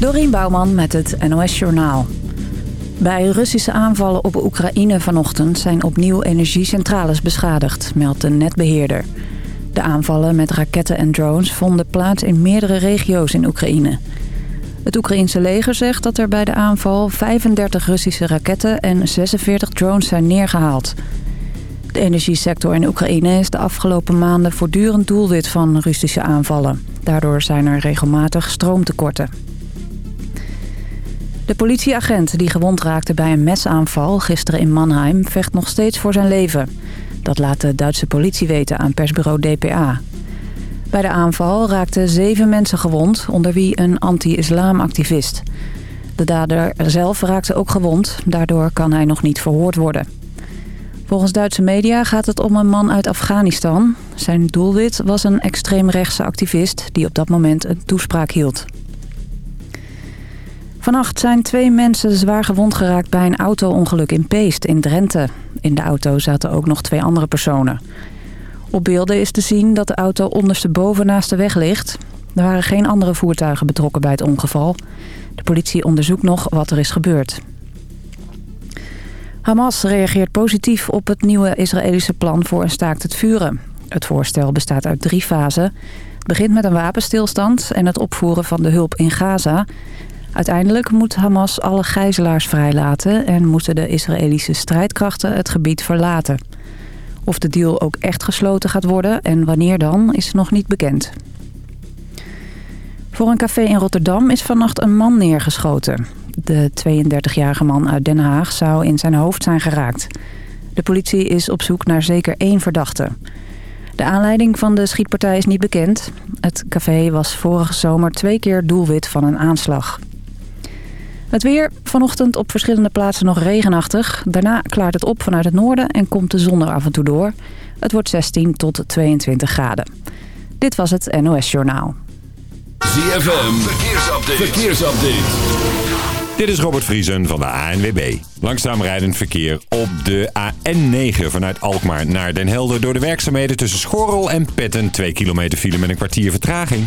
Dorien Bouwman met het NOS Journaal. Bij Russische aanvallen op Oekraïne vanochtend zijn opnieuw energiecentrales beschadigd, meldt de netbeheerder. De aanvallen met raketten en drones vonden plaats in meerdere regio's in Oekraïne. Het Oekraïense leger zegt dat er bij de aanval 35 Russische raketten en 46 drones zijn neergehaald. De energiesector in Oekraïne is de afgelopen maanden voortdurend doelwit van Russische aanvallen. Daardoor zijn er regelmatig stroomtekorten. De politieagent die gewond raakte bij een mesaanval gisteren in Mannheim vecht nog steeds voor zijn leven. Dat laat de Duitse politie weten aan persbureau DPA. Bij de aanval raakten zeven mensen gewond, onder wie een anti-islamactivist. De dader zelf raakte ook gewond, daardoor kan hij nog niet verhoord worden. Volgens Duitse media gaat het om een man uit Afghanistan. Zijn doelwit was een extreemrechtse activist die op dat moment een toespraak hield. Vannacht zijn twee mensen zwaar gewond geraakt bij een auto-ongeluk in Peest in Drenthe. In de auto zaten ook nog twee andere personen. Op beelden is te zien dat de auto ondersteboven naast de weg ligt. Er waren geen andere voertuigen betrokken bij het ongeval. De politie onderzoekt nog wat er is gebeurd. Hamas reageert positief op het nieuwe Israëlische plan voor een staakt het vuren. Het voorstel bestaat uit drie fasen. Het begint met een wapenstilstand en het opvoeren van de hulp in Gaza. Uiteindelijk moet Hamas alle gijzelaars vrijlaten... en moeten de Israëlische strijdkrachten het gebied verlaten. Of de deal ook echt gesloten gaat worden en wanneer dan, is nog niet bekend. Voor een café in Rotterdam is vannacht een man neergeschoten. De 32-jarige man uit Den Haag zou in zijn hoofd zijn geraakt. De politie is op zoek naar zeker één verdachte. De aanleiding van de schietpartij is niet bekend. Het café was vorige zomer twee keer doelwit van een aanslag. Het weer vanochtend op verschillende plaatsen nog regenachtig. Daarna klaart het op vanuit het noorden en komt de zon er af en toe door. Het wordt 16 tot 22 graden. Dit was het NOS Journaal. ZFM, verkeersupdate. verkeersupdate. Dit is Robert Vriesen van de ANWB. Langzaam rijdend verkeer op de AN9 vanuit Alkmaar naar Den Helder... door de werkzaamheden tussen Schorrel en Petten. 2 kilometer file met een kwartier vertraging.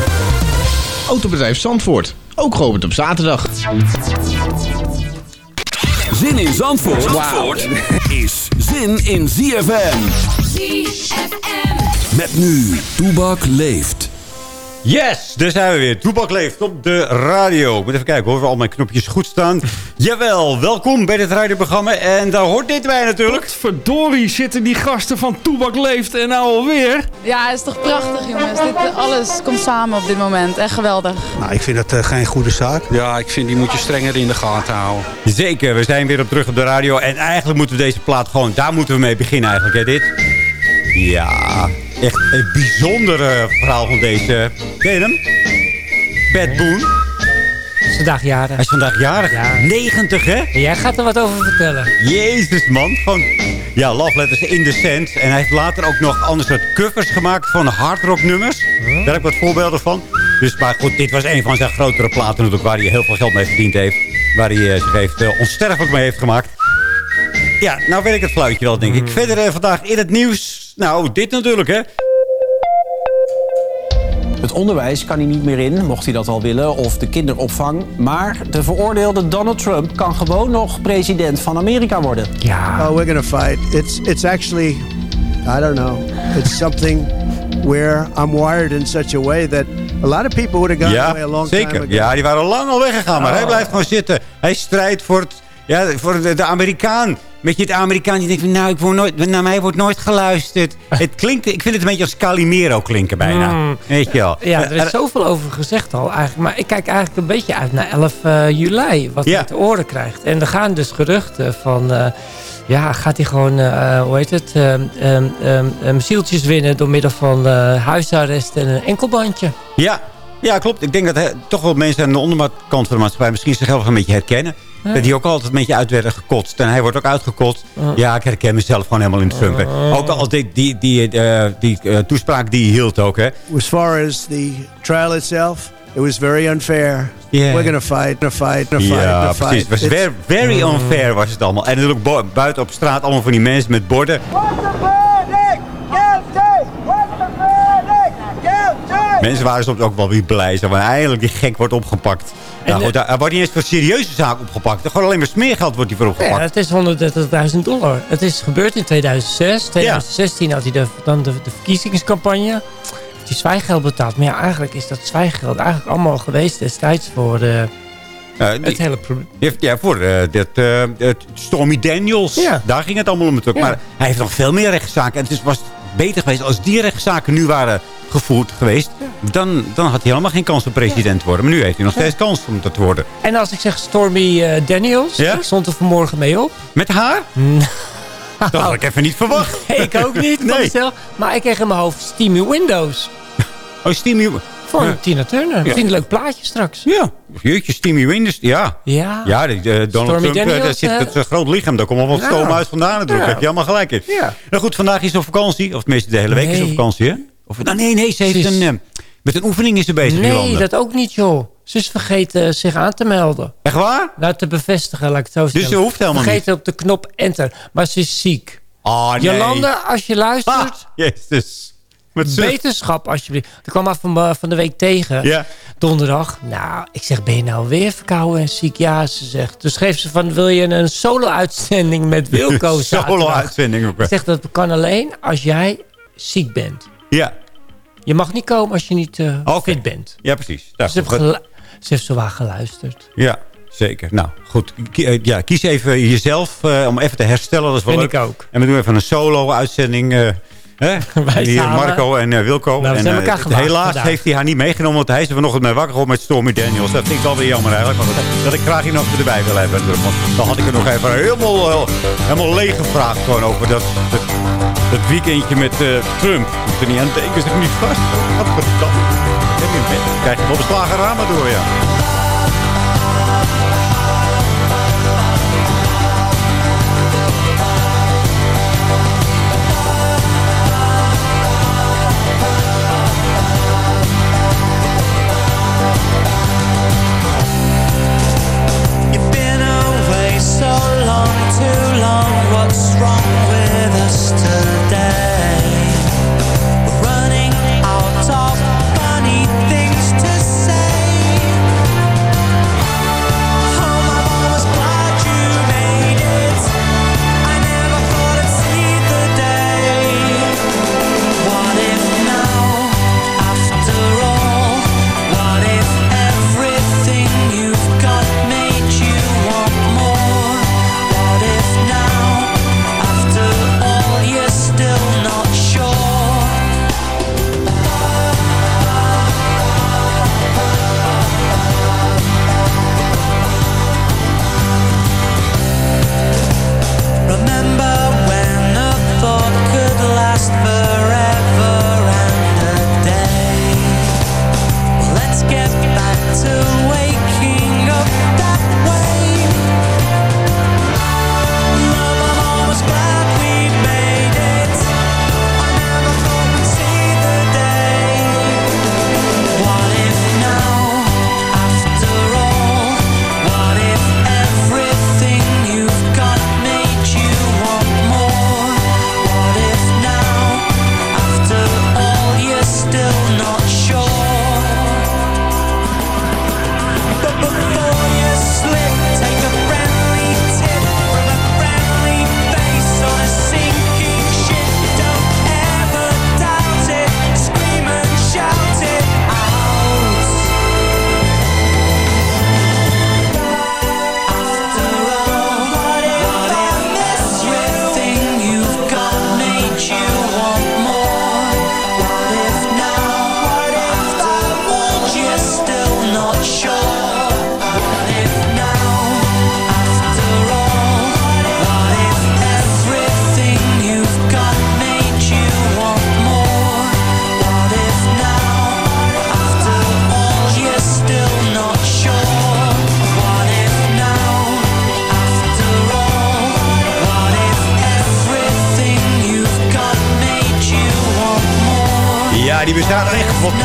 Autobedrijf Zandvoort, ook geopend op zaterdag. Zin in Zandvoort, Zandvoort is zin in ZFM. ZFM. Met nu, Toebak leeft. Yes, daar zijn we weer. Toebak leeft op de radio. Ik moet even kijken of al mijn knopjes goed staan. Jawel, welkom bij dit radioprogramma. En daar hoort dit bij natuurlijk. Verdorie zitten die gasten van Toebak leeft en nou alweer. Ja, het is toch prachtig jongens. Dit, alles komt samen op dit moment. Echt geweldig. Nou, ik vind dat uh, geen goede zaak. Ja, ik vind die moet je strenger in de gaten houden. Zeker, we zijn weer op terug op de radio. En eigenlijk moeten we deze plaat gewoon, daar moeten we mee beginnen eigenlijk. Hè, dit. Ja, echt een bijzondere verhaal van deze. Ken je hem? Pat Boone. Hij is vandaag jarig. Hij is vandaag jarig. Ja. 90, hè? Jij gaat er wat over vertellen. Jezus, man. Gewoon, ja, Love Letters in the Sand. En hij heeft later ook nog andere soort covers gemaakt van hardrock nummers. Daar heb ik wat voorbeelden van. Dus, maar goed, dit was een van zijn grotere platen natuurlijk, waar hij heel veel geld mee verdiend heeft. Waar hij uh, zich heeft, uh, onsterfelijk mee heeft gemaakt. Ja, nou weet ik het fluitje wel, denk ik. Verder uh, vandaag in het nieuws. Nou, dit natuurlijk, hè. Het onderwijs kan hij niet meer in, mocht hij dat al willen, of de kinderopvang. Maar de veroordeelde Donald Trump kan gewoon nog president van Amerika worden. Ja. Oh, we're gonna fight. It's, it's actually, I don't know, it's something where I'm wired in such a way that a lot of people would have gone ja, away a long zeker. time ago. Ja, die waren lang al weggegaan, maar Oh. hij blijft gewoon zitten. Hij strijdt voor, het, ja, voor de, de Amerikaan. Met je het Amerikaan die denkt, van, nou, ik word nooit, naar mij wordt nooit geluisterd. Het klinkt, ik vind het een beetje als Calimero klinken bijna. Mm. Weet je wel. Ja, er Eh, is zoveel over gezegd al eigenlijk. Maar ik kijk eigenlijk een beetje uit naar 11 eh, juli. Wat Ja. hij te oren krijgt. En er gaan dus geruchten van... eh, ja, gaat hij gewoon, eh, hoe heet het... ehm, zieltjes winnen door middel van eh, huisarrest en een enkelbandje. Ja, Ja, klopt. Ik denk dat toch wel mensen aan de onderkant van de maatschappij misschien zichzelf een beetje herkennen. Ja. Dat die ook altijd een beetje uit werden gekotst. En hij wordt ook uitgekotst. Ja, ik herken mezelf gewoon helemaal in Trump. hè. Ook al die, die, die, eh, die eh, toespraak die hij hield ook, hè. As far as the trial itself, it was very unfair. Yeah. We're gonna fight, gonna fight, gonna fight, Ja, gonna precies. fight. Het was very, very unfair was het allemaal. En natuurlijk buiten op straat allemaal van die mensen met borden. Mensen waren soms ook wel weer blij. Zo, maar eindelijk die gek wordt opgepakt. Nou, goed, hij wordt niet eens voor serieuze zaken opgepakt. Gewoon alleen maar smeergeld wordt hij voor Ja, opgepakt. het is 130.000 dollar. Het is gebeurd in 2006. 2016 had hij de, dan de, de verkiezingscampagne. Hij zwijgeld betaald. Maar ja, eigenlijk is dat zwijgeld eigenlijk allemaal geweest destijds voor de, Eh, die- het hele probleem. ja, voor eh, dit, eh, Stormy Daniels. Ja. Daar ging het allemaal om natuurlijk. Ja. Maar hij heeft nog veel meer rechtszaken. En het is, was beter geweest als die rechtszaken nu waren gevoerd geweest. Dan, dan had hij helemaal geen kans om president te worden. Maar nu heeft hij nog steeds kans om dat te worden. En als ik zeg Stormy eh, Daniels, Ja? ik stond er vanmorgen mee op. Met haar? Dat had ik even niet verwacht. ik ook niet, Nee. mezelf. Maar ik kreeg in mijn hoofd Steamy Windows. Oh, Steamy... Van Ja. Tina Turner. Ja. Ik vind een leuk plaatje straks. Ja, jeetje, Steamy Windows. Ja. Ja. Ja, die, eh, Donald Stormy Trump, eh, Daniels, daar zit het een groot lichaam. Daar komt wat Ja. stoom uit vandaan natuurlijk. Ja. Heb je allemaal gelijk in. Ja. Nou goed, vandaag is op vakantie. Of tenminste, de hele week is op vakantie, hè? Of, nou, nee, nee, ze heeft Ze is- een... eh, met een oefening is ze bezig, Nee, Jolanda. dat ook niet, joh. Ze is vergeten zich aan te melden. Echt waar? Nou, te bevestigen, laat ik het zo zeggen. Dus ze hoeft helemaal Vergeten op de knop enter. Maar ze is ziek. Oh, nee. Jolanda, als je luistert, Ah, jezus. Met beterschap alsjeblieft. Ik kwam maar van, eh, van de week tegen. Ja. Donderdag. Nou, ik zeg, ben je nou weer verkouden en ziek? Ja, ze zegt. Dus geeft ze van, wil je een solo-uitzending met Wilco? Solo-uitzending ook. hè. Ik zeg, dat kan alleen als jij ziek bent. Ja. Je mag niet komen als je niet eh, fit bent. ja, precies. Nou, Ze heeft, ze heeft zo waar geluisterd. Ja, zeker. Nou, goed. Eh, ja, kies even jezelf eh, om even te herstellen. Dat is wel Vind leuk. ik ook. En we doen even een solo-uitzending. eh hè? Wij Hier samen. Marco en eh, Wilco. Nou, we en, zijn elkaar gewaagd helaas vandaag. heeft hij haar niet meegenomen. Want hij is er vanochtend mee wakker geworden met Stormy Daniels. Dat vind ik wel weer jammer eigenlijk. Goed, dat ik graag hier nog erbij wil hebben. Want dan had ik er nog even helemaal, helemaal leeg gevraagd. Gewoon over dat, dat, dat weekendje met eh, Trump. Moet er niet aan denken. Zeg niet vast. Wat verdamme. Krijg je wel beslagen ramen door, ja.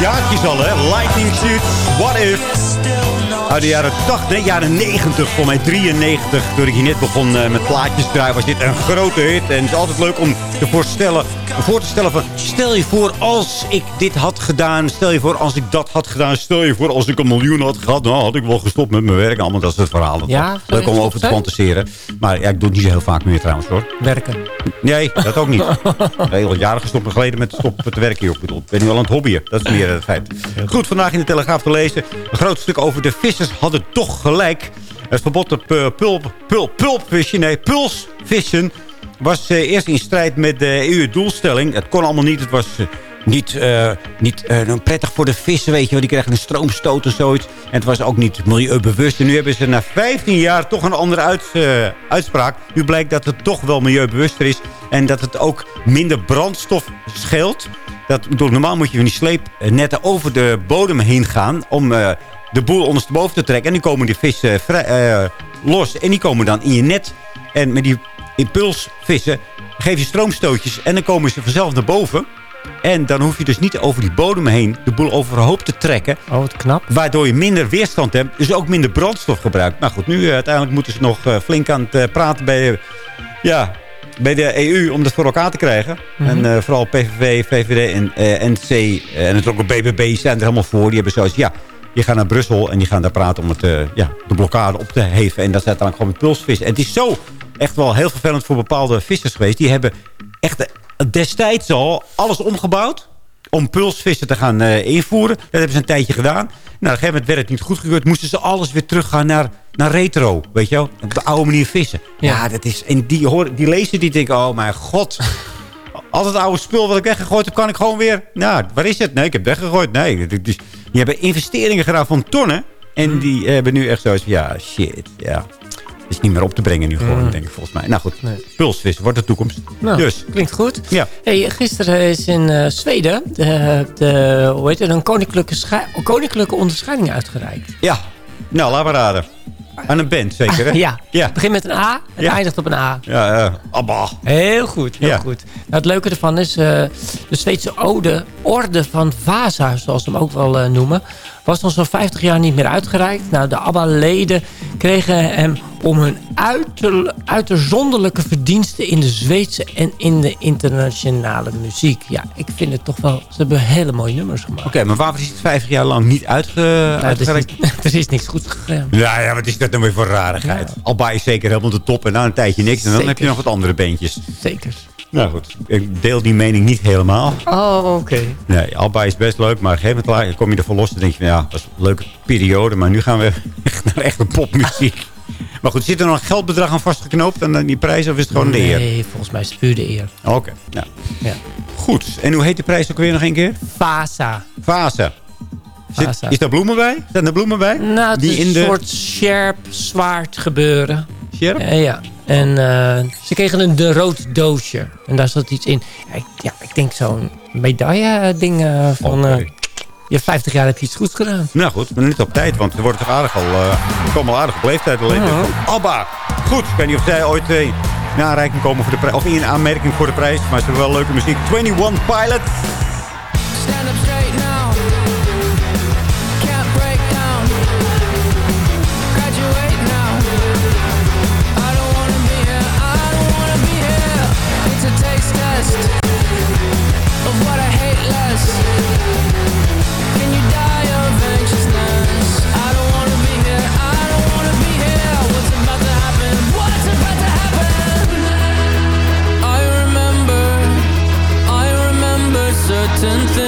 Jaartjes al, hè. Lightning Shoots, What If. Uit de jaren 80, nee, jaren 90, voor mij 93. Toen ik hier net begon eh, met plaatjes draaien, was dit een grote hit. En het is altijd leuk om te voorstellen, voor te stellen van... Stel je voor als ik dit had gedaan. Stel je voor als ik dat had gedaan. Stel je voor als ik een miljoen had gehad. Nou, had ik wel gestopt met mijn werk. Allemaal dat is het Ja, leuk om over te fantaseren. Maar ja, ik doe het niet zo heel vaak meer trouwens, hoor. Werken. Nee, dat ook niet. Heel jaren gestopt geleden met stoppen te werken. Hier. Ik bedoel, ben nu al aan het hobbyen. Dat is meer het feit. Goed, vandaag in de Telegraaf te lezen. Een groot stuk over de vissers hadden toch gelijk. Het verbod op eh, pulp, pulp, pulpvissen, nee, pulsvissen... was eh, eerst in strijd met de EU-doelstelling. Het kon allemaal niet. Het was... eh, niet, eh, niet prettig voor de vissen, weet je wel. Die krijgen een stroomstoot of zoiets. En het was ook niet milieubewust. En nu hebben ze na 15 jaar toch een andere uit, uitspraak. Nu blijkt dat het toch wel milieubewuster is. En dat het ook minder brandstof scheelt. Dat, normaal moet je van die sleepnetten over de bodem heen gaan... om de boel ondersteboven te trekken. En nu komen die vissen los. En die komen dan in je net. En met die impulsvissen geef je stroomstootjes. En dan komen ze vanzelf naar boven. En dan hoef je dus niet over die bodem heen de boel overhoop te trekken. Oh, wat knap. Waardoor je minder weerstand hebt. Dus ook minder brandstof gebruikt. Maar goed, nu eh, uiteindelijk moeten ze nog eh, flink aan het eh, praten bij, ja, bij de EU om dat voor elkaar te krijgen. Mhm. En vooral PVV, VVD en NC en het ook BBB zijn er helemaal voor. Die hebben zoiets, ja, die gaan naar Brussel en die gaan daar praten om het, ja, de blokkade op te heffen. En dat is uiteindelijk gewoon met pulsvissen. En het is zo echt wel heel vervelend voor bepaalde vissers geweest. Die hebben echt destijds al alles omgebouwd om pulsvissen te gaan eh, invoeren. Dat hebben ze een tijdje gedaan. Nou, op een gegeven moment werd het niet goedgekeurd. Moesten ze alles weer teruggaan naar, naar retro. Weet je wel? Op de oude manier vissen. Ja, dat is... En die, horen, die lezen die denken... Oh mijn god. Al het oude spul wat ik weggegooid heb... kan ik gewoon weer... Nou, waar is het? Nee, ik heb weggegooid. Nee. Dus, die hebben investeringen gedaan van tonnen. En die hebben nu echt zoiets van... Ja, shit. Ja. Is niet meer op te brengen nu gewoon, Mm. denk ik volgens mij. Nou goed, pulsvissen wordt de toekomst. Nou, dus, klinkt goed. Ja. Hey, gisteren is in eh, Zweden de, de, hoe heet het, een koninklijke, koninklijke onderscheiding uitgereikt. ja. Nou, laat maar raden. Aan een band zeker, hè? ja. Ja. Het begint met een A en Ja. eindigt op een A. Ja, ja. Abba. Heel goed, heel Ja. goed. Nou, het leuke ervan is, eh, de Zweedse ode, orde van Vasa, zoals ze hem ook wel eh, noemen, was al zo'n 50 jaar niet meer uitgereikt. Nou, de ABBA-leden kregen hem om hun uiter, uiterzonderlijke verdiensten in de Zweedse en in de internationale muziek. Ja, ik vind het toch wel, ze hebben hele mooie nummers gemaakt. Oké, maar waarvoor is het 50 jaar lang niet uitge, Nou, er, uitgereikt? is, niet- er is niks goed gegaan. Ja, ja, wat is dat nou weer voor rarigheid? Alba is zeker helemaal de top en na een tijdje niks. En dan Zeker. heb je nog wat andere bandjes. Zeker. Nou goed, ik deel die mening niet helemaal. Oh, oké. Nee, Alba is best leuk, maar op een gegeven moment kom je ervan los. Dan denk je van ja, dat was een leuke periode. Maar nu gaan we echt naar echte popmuziek. Maar goed, zit er nog een geldbedrag aan vastgeknoopt aan die prijs? Of is het gewoon de eer? Nee, volgens mij is het puur de eer. Oké, nou. Ja. Goed, en hoe heet de prijs ook weer nog een keer? Fasa. Fase. Zit, Fasa. is daar bloemen bij? Zijn er bloemen bij? Nou, het Die is in een de- soort scherp, zwaard gebeuren. Scherp? Eh, ja. En eh, ze kregen een de rood doosje. En daar zat iets in. Ja, ik, ja, ik denk zo'n medaille-ding eh, van... Oké. eh, je 50 jaar heb je iets goed gedaan. Nou goed, maar niet op tijd, want er wordt toch aardig al, eh er komen al aardig op leeftijd alleen. Van Abba. Goed, ik weet niet of zij ooit eh, in aanreiking komen voor de prijs, of in aanmerking voor de prijs, maar ze hebben wel leuke muziek. 21 Pilot. Certain things.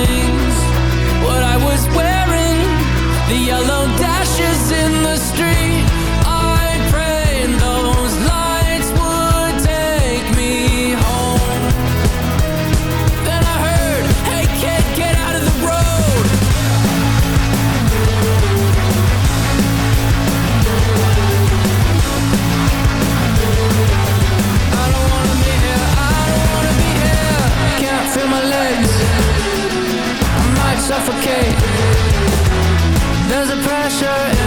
Pressure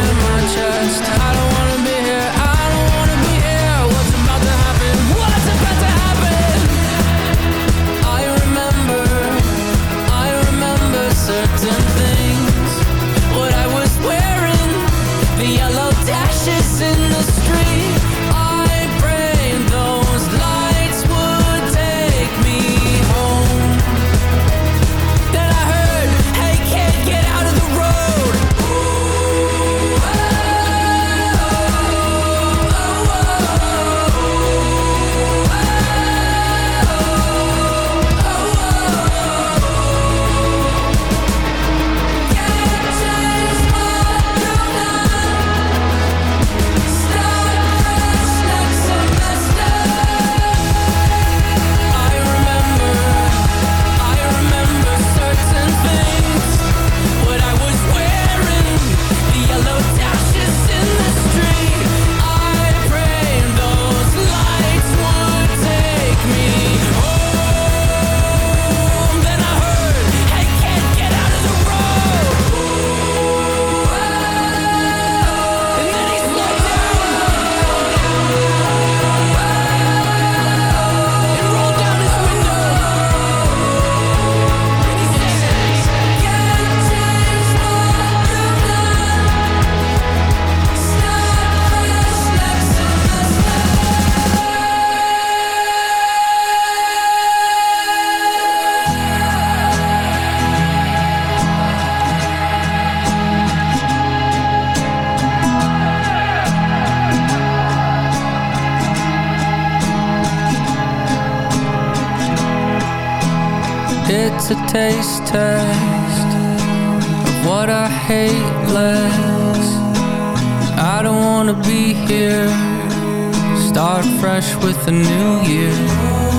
it's a taste test of what I hate less. I don't wanna be here. Start fresh with a new year.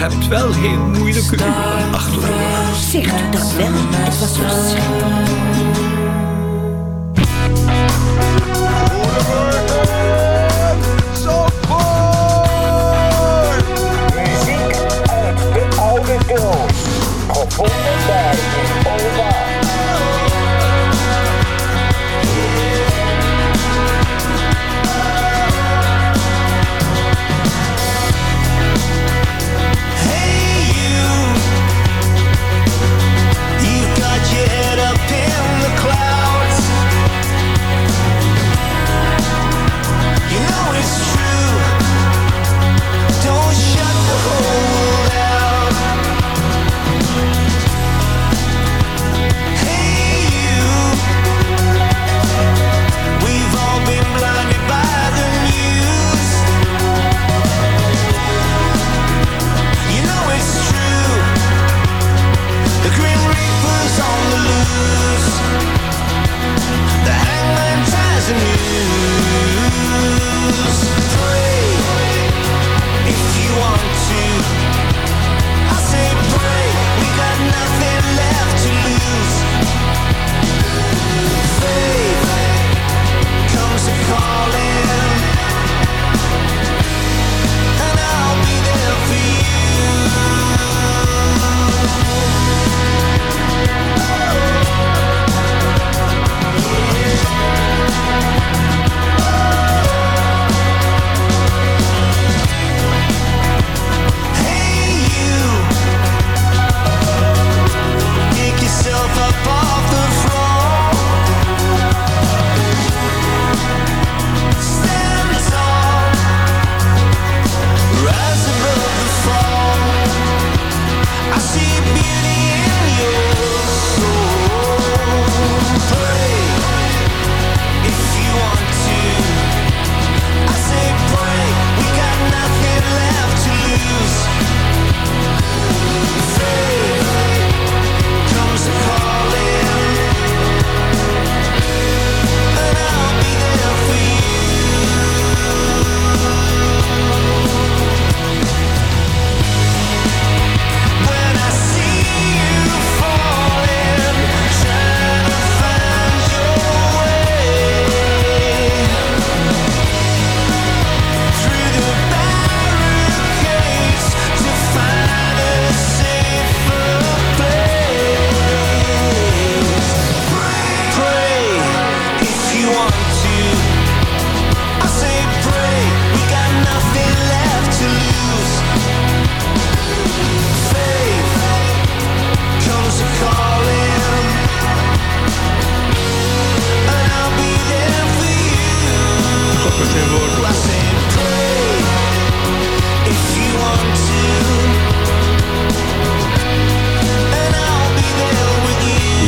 Hebt wel heel moeilijke uren achter de rug. Zegt u dat wel? Het was verschrikkelijk. Muziek uit de oude doos. Gevonden bij Oma.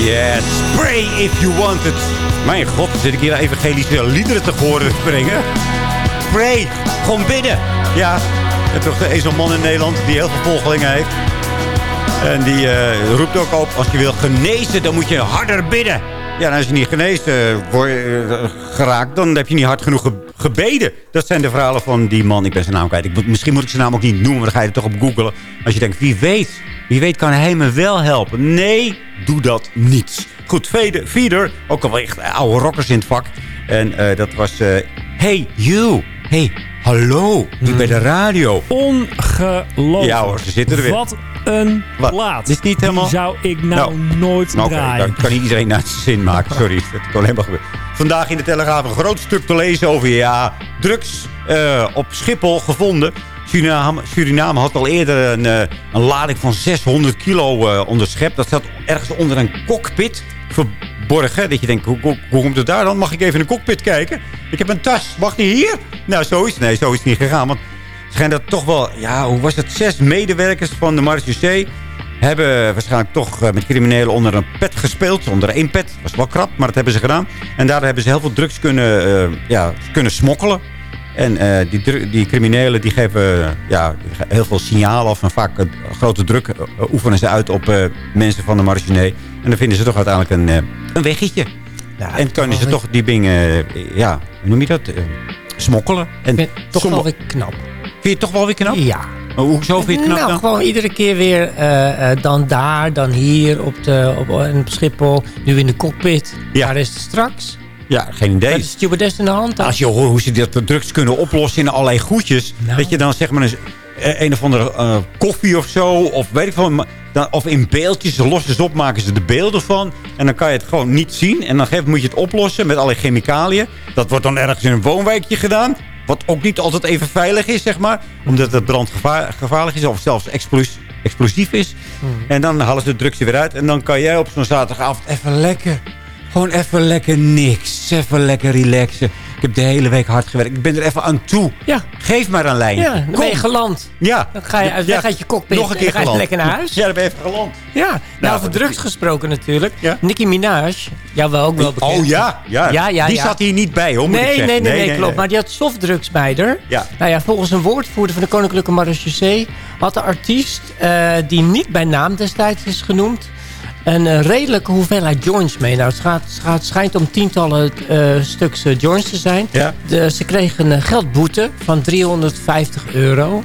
Yes, pray if you want it. Mijn god, zit ik hier evangelische liederen te horen brengen? Pray, gewoon bidden. Ja, je hebt toch eens zo'n man in Nederland die heel veel volgelingen heeft. En die eh, roept ook op, als je wil genezen, dan moet je harder bidden. Ja, en als je niet genezen wordt eh, geraakt, dan heb je niet hard genoeg ge- gebeden. Dat zijn de verhalen van die man. Ik ben zijn naam kwijt. Ik misschien moet ik zijn naam ook niet noemen, maar dan ga je er toch op googelen. Als je denkt, wie weet, wie weet kan hij me wel helpen. Nee, doe dat niet. Goed, Feeder, Feeder ook al echt oude rockers in het vak. En eh, dat was, eh, hey you, hey, hallo, nu bij de radio. Ongelooflijk. Ja hoor, ze zitten er weer. Wat een Wat? plaat. Dit is niet helemaal- Die zou ik nou, nooit Nou, draaien. dan kan niet iedereen naar zijn zin maken. Sorry, dat kan alleen maar gebeuren. Vandaag in de Telegraaf een groot stuk te lezen over ja, drugs eh, op Schiphol gevonden. Suriname, Suriname had al eerder een, eh, een lading van 600 kilo eh, onderschept. Dat zat ergens onder een cockpit. verborgen. Dat je denkt, hoe, hoe, hoe komt het daar dan? Mag ik even in de cockpit kijken? Ik heb een tas. Mag die hier? Nou, zo is het. Nee, zo is het niet gegaan. Want schijnt dat toch wel... Ja, hoe was het? Zes medewerkers van de Marechaussee hebben waarschijnlijk toch eh, met criminelen onder een pet gespeeld. Onder één pet. Dat was wel krap, maar dat hebben ze gedaan. En daardoor hebben ze heel veel drugs kunnen, eh, ja, kunnen smokkelen. En eh, die, die criminelen die geven ja, heel veel signalen af. En vaak grote druk oefenen ze uit op mensen van de marginee. En dan vinden ze toch uiteindelijk een, een weggetje. en kunnen ze toch die dingen, ja, hoe noem je dat? Smokkelen. En toch wel weer knap. Vind je het toch wel weer knap? Ja. Maar hoezo vind je het knap nou, dan? gewoon iedere keer weer eh, eh, dan daar, dan hier op, de, op, op Schiphol. Nu in de cockpit. Waar is het straks? Ja, geen idee. Met de stewardess in de hand. Als je hoort hoe ze dat drugs kunnen oplossen in allerlei goedjes. Nou. Dat je dan zeg maar een, eh, een of andere koffie of zo. Of weet ik veel. Dan, of in beeldjes. Ze lossen ze op, maken ze de beelden van. En dan kan je het gewoon niet zien. En dan moet je het oplossen met allerlei chemicaliën. Dat wordt dan ergens in een woonwijkje gedaan. Wat ook niet altijd even veilig is, zeg maar. Omdat het brandgevaarlijk is. Of zelfs explos- explosief is. En dan halen ze de drugs er weer uit. En dan kan jij op zo'n zaterdagavond even lekker... Gewoon even lekker niks. Even lekker relaxen. Ik heb de hele week hard gewerkt. Ik ben er even aan toe. Ja. Geef maar een lijn. Ja, dan ben je geland. Ja. Dan ga je uit, weg uit je cockpit. Nog een en keer dan ga je geland. lekker naar huis. Ja, dan ben je even geland. Ja, nou, Nou, over drugs gesproken natuurlijk. Nicki Minaj, jou wel ook wel bekend. Oh ja, ja. ja, ja die ja. zat hier niet bij, hoor, Nee, zeggen. nee, nee, nee, klopt. Maar die had softdrugs bij haar. Ja. Nou ja, volgens een woordvoerder van de Koninklijke Marechaussee... had de artiest, eh, die niet bij naam destijds is genoemd... een eh, redelijke hoeveelheid joints mee. Nou, het, gaat, het schijnt om tientallen eh, stuks eh, joints te zijn. Ja. De, ze kregen een geldboete van 350 euro...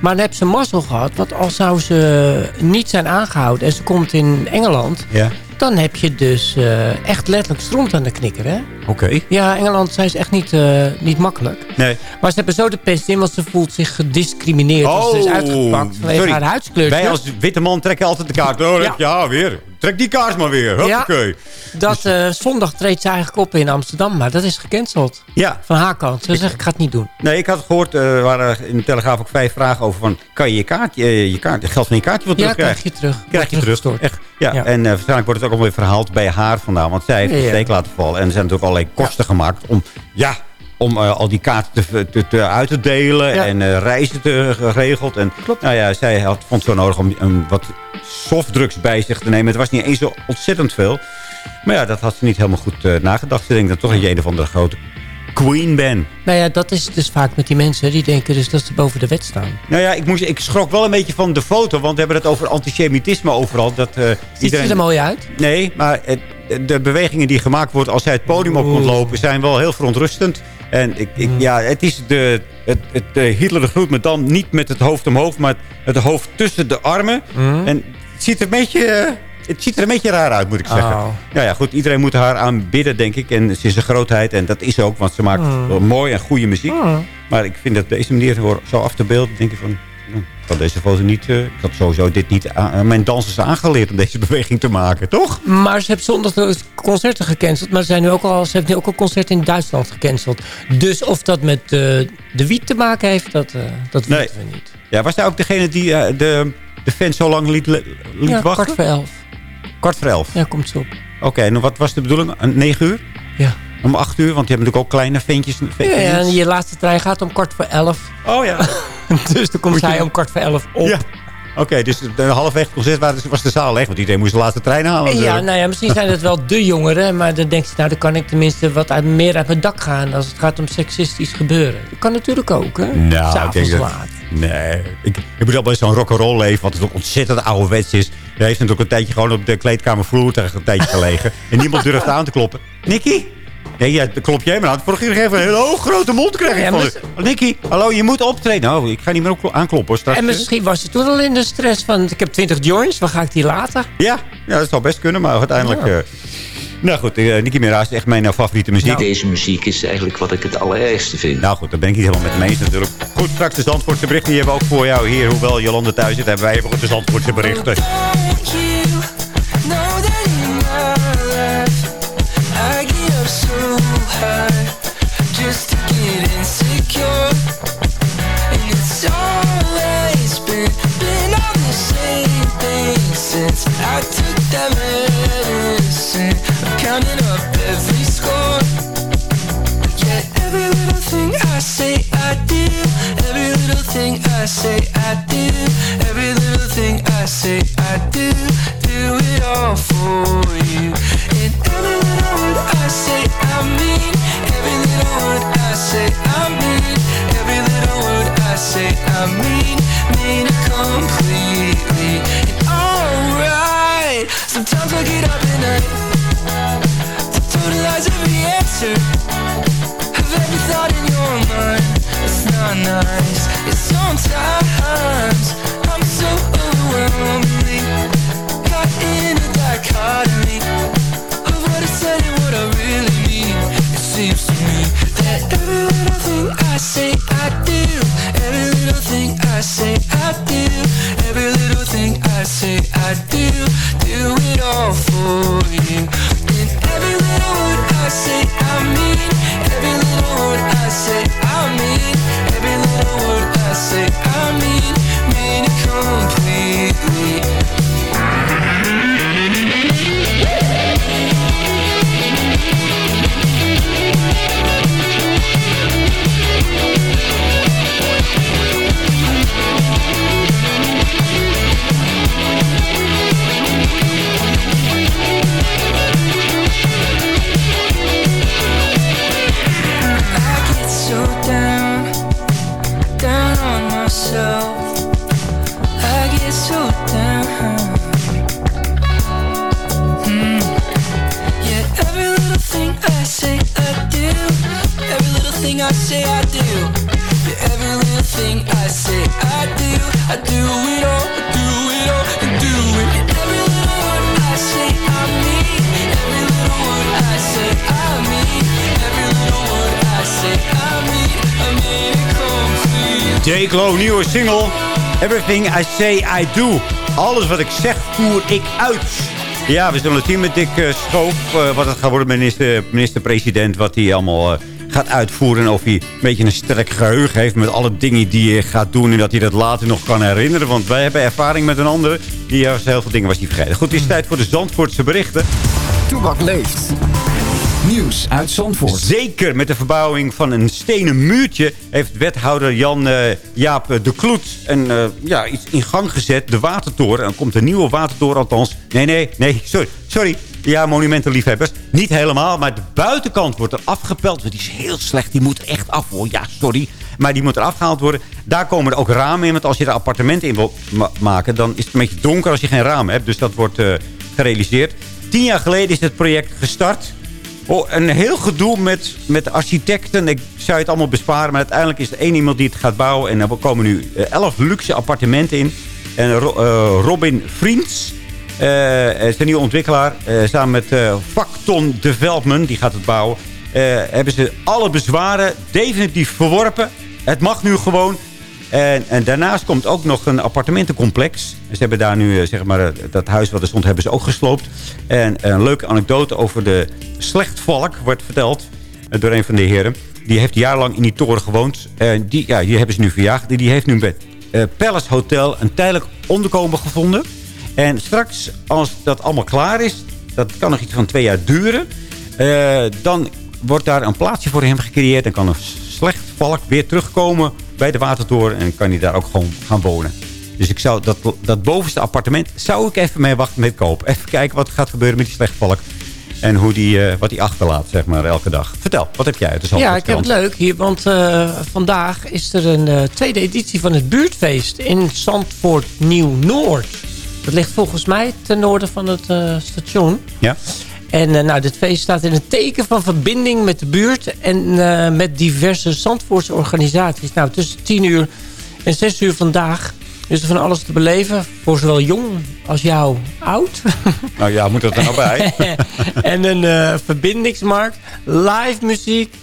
Maar dan hebben ze mazzel gehad. Want als zou ze niet zijn aangehouden en ze komt in Engeland... Ja. dan heb je dus echt letterlijk stront aan de knikker, hè? Oké. Ja, Engeland zijn ze echt niet, niet makkelijk. Nee. Maar ze hebben zo de pest in, want ze voelt zich gediscrimineerd. als ze is uitgepakt vanwege Oh, sorry. haar huidskleurtje. Wij als witte man trekken altijd de kaart. Oh, Ja. ja. weer. Trek die kaart maar weer. Hoppakee. Dat eh, zondag treedt ze eigenlijk op in Amsterdam, maar dat is gecanceld. Ja. Van haar kant. Ze zegt, ik ga het niet doen. Nee, ik had gehoord, eh, er waren in de Telegraaf ook vijf vragen over van... kan je je, kaart, je, je, kaart, je geld van je kaartje wat Ja, terugkrijgen? krijg je terug. Krijg je terug. Echt, ja. Ja. En eh, waarschijnlijk wordt het ook alweer verhaald bij haar vandaan. Want zij heeft Ja, de ja. steek laten vallen. En er zijn natuurlijk allerlei kosten gemaakt om... Ja, om eh, al die kaarten te, te, te uit te delen Ja. en eh, reizen te geregeld. En, Klopt. Nou ja, zij had, vond het zo nodig om een, wat softdrugs bij zich te nemen. Het was niet eens zo ontzettend veel. Maar ja, dat had ze niet helemaal goed eh, nagedacht. Ze denkt dan toch dat je een of andere grote queen bent. Nou ja, dat is dus vaak met die mensen. Die denken dus dat ze boven de wet staan. Nou ja, ik, moest, ik schrok wel een beetje van de foto. Want we hebben het over antisemitisme overal. Dat, eh, Ziet ze er mooi uit? Nee, maar de bewegingen die gemaakt worden als hij het podium op komt lopen... zijn wel heel verontrustend. En ik, ik, ja, het is de, het, het, eh, Hitler de groet, maar dan niet met het hoofd omhoog... maar het hoofd tussen de armen. En het ziet er een beetje... eh, het ziet er een beetje raar uit, moet ik zeggen. Oh. Nou ja, goed, iedereen moet haar aanbidden, denk ik. En ze is een grootheid en dat is ze ook, want ze maakt Mm. mooi en goede muziek. Mm. Maar ik vind dat deze manier zo af te beelden, denk ik van... Ik had deze foto niet... eh, ik had sowieso dit niet aan, mijn dansers aangeleerd om deze beweging te maken, toch? Maar ze heeft zondag concerten gecanceld. Maar ze, zijn nu ook al, ze heeft nu ook al concerten in Duitsland gecanceld. Dus of dat met eh, de wiet te maken heeft, dat, eh, dat Nee. weten we niet. Ja, was daar ook degene die de, de fans zo lang liet, liet Ja, wachten? kwart voor elf. Kwart voor elf? Ja, komt zo op. Oké, en wat was de bedoeling? Negen uur? Ja. Om acht uur? Want je hebt natuurlijk ook kleine ventjes. Ja, en je laatste trein gaat om kwart voor elf. Oh ja. dus dan komt zij om kwart voor elf op. Ja. Oké, dus de halfweg concert was- de zaal leeg. Want iedereen moest de laatste trein halen. Ja, nou ja, misschien zijn het wel de jongeren. Maar dan denk je, nou, dan kan ik tenminste wat uit, meer uit mijn dak gaan. Als het gaat om seksistisch gebeuren. Dat kan natuurlijk ook, hè? Nou, ik denk dat... laat. Nee, ik, ik bedoel bij zo'n rock'n'roll leven, wat het ook ontzettend ouderwets is. Hij heeft natuurlijk een tijdje gewoon op de kleedkamervloer tegen een tijdje gelegen. en niemand durfde aan te kloppen. Nicky? Nee, ja, dan klop jij maar aan. Vorige keer even een hele hoog grote mond krijg ik Ja, van. Nicky, hallo, je moet optreden. Nou, ik ga niet meer op- aankloppen straks. En misschien was je toen al in de stress van... ik heb 20 joints, waar ga ik die laten? Ja, ja, dat zou best kunnen, maar uiteindelijk... Ja. eh, nou goed, uh, Nicky Mira is echt mijn eh, favoriete muziek. Deze muziek is eigenlijk wat ik het allerergste vind. Nou goed, daar ben ik niet helemaal met me eens natuurlijk. Goed, straks de Zandvoortse berichten. Die hebben we ook voor jou hier. Hoewel Jolande thuis zit, hebben wij ook de Zandvoortse berichten. I say I do. Every little thing I say I do. Do it all for you. And every little word I say I mean. Every little word I say I mean. Every little word I say I mean. Mean it completely. And alright. Sometimes I get up at night to totalize every answer of every thought in your mind. It's not nice. Sometimes I'm so overwhelmingly caught in a dichotomy of what I and what I really mean. It seems to me that every little thing I say I do, every little thing I say I do, every little thing I say I do, do it all for you. Every little word I say I word I say I mean, mean single. Everything I say I do. Alles wat ik zeg, voer ik uit. Ja, we zullen het zien met Dick eh, Schoof. eh, wat het gaat worden, minister- minister-president. wat hij allemaal eh, gaat uitvoeren. En of hij een beetje een sterk geheugen heeft met alle dingen die hij gaat doen. En dat hij dat later nog kan herinneren. Want wij hebben ervaring met een andere. Die heel veel dingen was hij vergeten. Goed, het is tijd voor de Zandvoortse berichten. Toebak leeft. Uit. Zeker met de verbouwing van een stenen muurtje... heeft wethouder Jan eh, Jaap de Kloet een, eh, ja, iets in gang gezet. De watertoren. En dan komt een nieuwe watertoren althans. Nee, nee, nee, sorry. sorry. Ja, monumentenliefhebbers. Niet helemaal, maar de buitenkant wordt er afgepeld. Want die is heel slecht. Die moet echt af. Ja, sorry. Maar die moet er afgehaald worden. Daar komen er ook ramen in. Want als je er appartementen in wil ma- maken... dan is het een beetje donker als je geen ramen hebt. Dus dat wordt eh, gerealiseerd. Tien jaar geleden is het project gestart. Oh, een heel gedoe met, met de architecten. Ik zou het allemaal besparen. Maar uiteindelijk is er één iemand die het gaat bouwen. En er komen nu eh, elf luxe appartementen in. En Ro- eh, Robin Vriends, eh, is een nieuwe ontwikkelaar. eh, samen met eh Facton Development, die gaat het bouwen. eh, hebben ze alle bezwaren definitief verworpen. Het mag nu gewoon. En, en daarnaast komt ook nog een appartementencomplex. Ze hebben daar nu, eh, zeg maar, eh, dat huis wat er stond, hebben ze ook gesloopt. En een leuke anekdote over de slechtvalk wordt verteld eh, door een van de heren. Die heeft jarenlang in die toren gewoond. En die, ja, die hebben ze nu verjaagd. Die, heeft nu bij eh Palace Hotel een tijdelijk onderkomen gevonden. En straks, als dat allemaal klaar is... dat kan nog iets van twee jaar duren... dan wordt daar een plaatsje voor hem gecreëerd... en kan een slecht valk weer terugkomen bij de watertoren... en kan hij daar ook gewoon gaan wonen. Dus ik zou dat, dat bovenste appartement zou ik even mee wachten met kopen. Even kijken wat gaat gebeuren met die slechtvalk. En hoe die, eh, wat hij achterlaat, zeg maar, elke dag. Vertel, wat heb jij uit de Ja, ik heb het leuk hier, want eh, vandaag is er een eh, tweede editie van het buurtfeest in Zandvoort Nieuw-Noord. Dat ligt volgens mij ten noorden van het station. Ja. En eh, nou, dit feest staat in het teken van verbinding met de buurt en eh, met diverse Zandvoortse organisaties. Nou, tussen 10 uur en 6 uur vandaag is er van alles te beleven. Voor zowel jong als jou oud. Nou ja, moet dat er nou bij? en een eh, verbindingsmarkt, live muziek,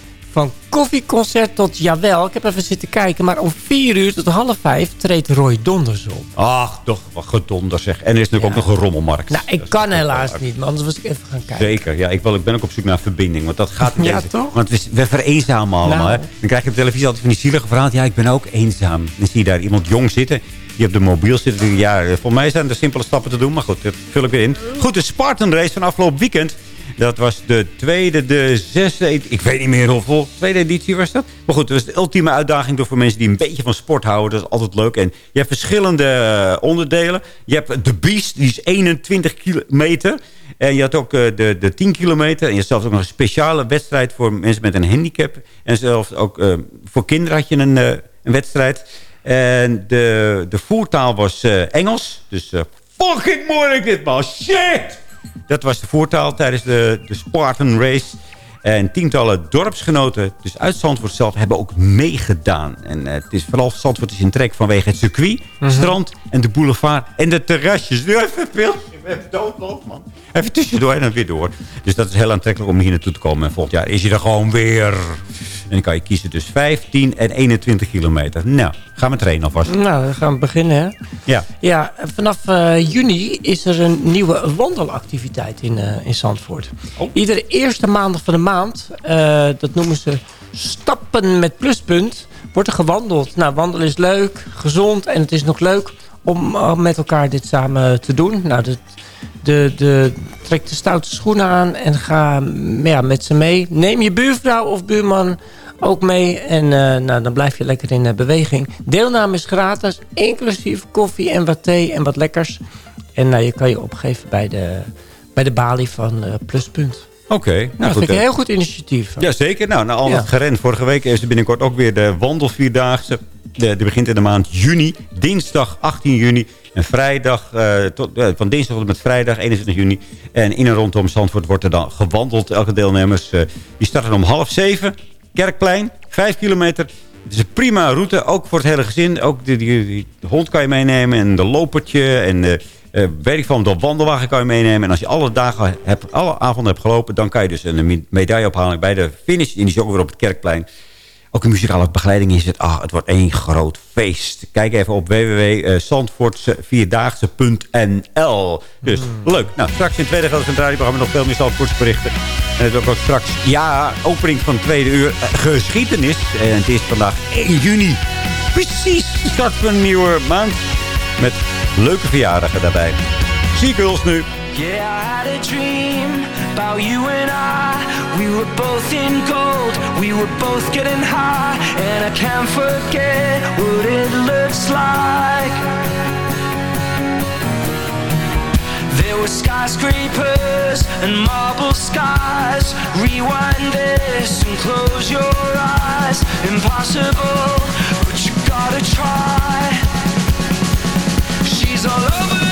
koffieconcert tot jawel. Ik heb even zitten kijken, maar om 4 uur tot half 5 treedt Roy Donders op. Ach, toch, wat gedonder zeg. En er is natuurlijk ook nog een rommelmarkt. Nou, ik kan helaas niet, maar anders was ik even gaan kijken. Zeker, ja. Ik, wil, ik ben ook op zoek naar verbinding. Want dat gaat in Ja, deze... toch? Want we, we vereenzamen allemaal. Nou. Hè. Dan krijg je op televisie altijd van die zielige verhalen. Ja, ik ben ook eenzaam. Dan zie je daar iemand jong zitten. Die op de mobiel zit. Ja, voor mij zijn er simpele stappen te doen. Maar goed, dat vul ik weer in. Goed, de Spartan Race van afgelopen weekend. Dat was de tweede, de zesde, ik weet niet meer hoeveel, tweede editie was dat. Maar goed, het was de ultieme uitdaging voor mensen die een beetje van sport houden. Dat is altijd leuk. En je hebt verschillende eh, onderdelen. Je hebt de Beast, die is 21 kilometer. En je had ook eh, de, de 10 kilometer. En je had zelfs ook nog een speciale wedstrijd voor mensen met een handicap. En zelfs ook eh, voor kinderen had je een, een wedstrijd. En de, de voertaal was Engels. Dus fucking moeilijk dit man. Shit! Dat was de voertaal tijdens de, de Spartan Race. En tientallen dorpsgenoten, dus uit Zandvoort zelf, hebben ook meegedaan. En eh, het is vooral Zandvoort is in trek vanwege het circuit, Mhm. strand en de boulevard en de terrasjes. Nu even veel. Even doodloop, man. Even tussendoor en dan weer door. Dus dat is heel aantrekkelijk om hier naartoe te komen. En volgend jaar is je er gewoon weer. En dan kan je kiezen tussen 15 en 21 kilometer. Nou, gaan we trainen alvast. Nou, dan gaan we beginnen, hè? Ja. Ja, vanaf eh, juni is er een nieuwe wandelactiviteit in, eh, in Zandvoort. Iedere eerste maandag van de maand, eh, dat noemen ze stappen met pluspunt, wordt er gewandeld. Nou, wandelen is leuk, gezond en het is nog leuk om met elkaar dit samen te doen. Nou, de, de, de, trek de stoute schoenen aan en ga mm, ja, met ze mee. Neem je buurvrouw of buurman ook mee. En eh, nou, dan blijf je lekker in eh, beweging. Deelname is gratis, inclusief koffie en wat thee en wat lekkers. En nou, je kan je opgeven bij de, bij de balie van eh, Pluspunt. Oké. Nou, dat vind ik eh, een heel goed initiatief. Jazeker. Nou, na al Ja. gerend. Vorige week is er binnenkort ook weer de wandelvierdaagse. De, die begint in de maand juni. Dinsdag 18 juni. En vrijdag, eh, tot, eh, van dinsdag tot en met vrijdag 21 juni. En in en rondom Zandvoort wordt er dan gewandeld. Elke deelnemers eh, die starten om half zeven. Kerkplein, vijf kilometer. Het is een prima route, ook voor het hele gezin. Ook die, die, hond kan je meenemen en de lopertje en... eh eh, weet ik van, de wandelwagen kan je meenemen. En als je alle dagen hebt, alle avonden hebt gelopen... dan kan je dus een me- medaille ophalen bij de finish. En die is weer op het Kerkplein. Ook een muzikale begeleiding is het. Ah, het wordt één groot feest. Kijk even op www.zandvoortse-vierdaagse.nl Dus leuk. Nou, straks in het tweede gedeelte van het radioprogramma nog veel meer Zandvoortse berichten. En het is ook, straks, ja, opening van het tweede uur eh, geschiedenis. En het is vandaag 1 juni. Precies, de start van een nieuwe maand. Met leuke verjaardagen daarbij. Seagulls nu. Yeah, I had a dream about you and I. We were both in gold, we were both getting high. And I can't forget what it looks like. There were skyscrapers and marble skies. Rewind this and close your eyes. Impossible, but you gotta try. She's all over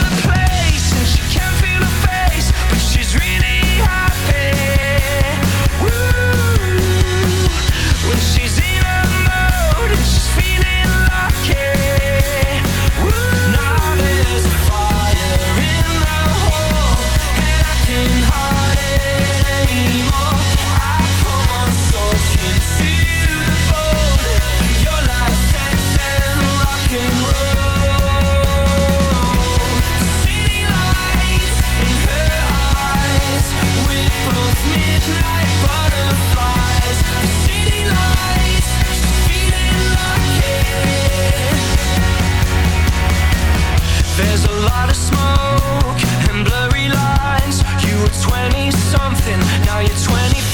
something, now you're 25.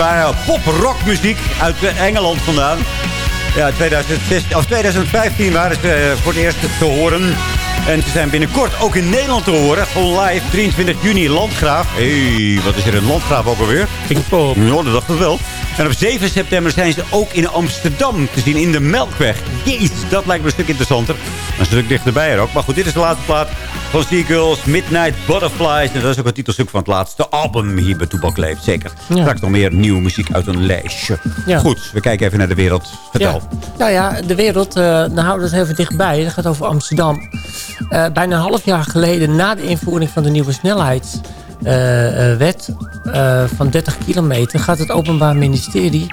Lekkere gangbare pop-rockmuziek uit eh, Engeland vandaan. Ja, 2016, of 2015 waren ze eh, voor het eerst te horen. En ze zijn binnenkort ook in Nederland te horen. Gewoon live, 23 juni, Landgraaf. Hé, hey, wat is er in Landgraaf ook alweer? Pinkpop. Ja, dat dacht ik wel. En op 7 september zijn ze ook in Amsterdam te zien in de Melkweg. Jezus, dat lijkt me een stuk interessanter. Een stuk dichterbij er ook. Maar goed, dit is de laatste plaat van Seagulls, Midnight Butterflies. En dat is ook het titelstuk van het laatste album hier bij Toebak Leeft. Zeker. Ja. Straks nog meer nieuwe muziek uit een lijstje. Ja. Goed, we kijken even naar de wereld. Vertel. Ja. Nou ja, de wereld, eh dan houden we het even dichtbij. Dat gaat over Amsterdam. Eh, bijna een half jaar geleden, na de invoering van de nieuwe snelheidswet eh, van 30 kilometer... gaat het Openbaar Ministerie